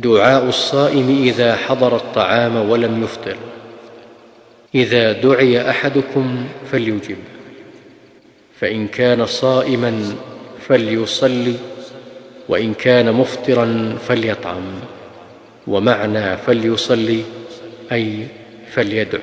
دعاء الصائم إذا حضر الطعام ولم يفطر. إذا دعي أحدكم فليجب. فإن كان صائما فليصلي وإن كان مفطرا فليطعم ومعنى فليصلي أي فليدع.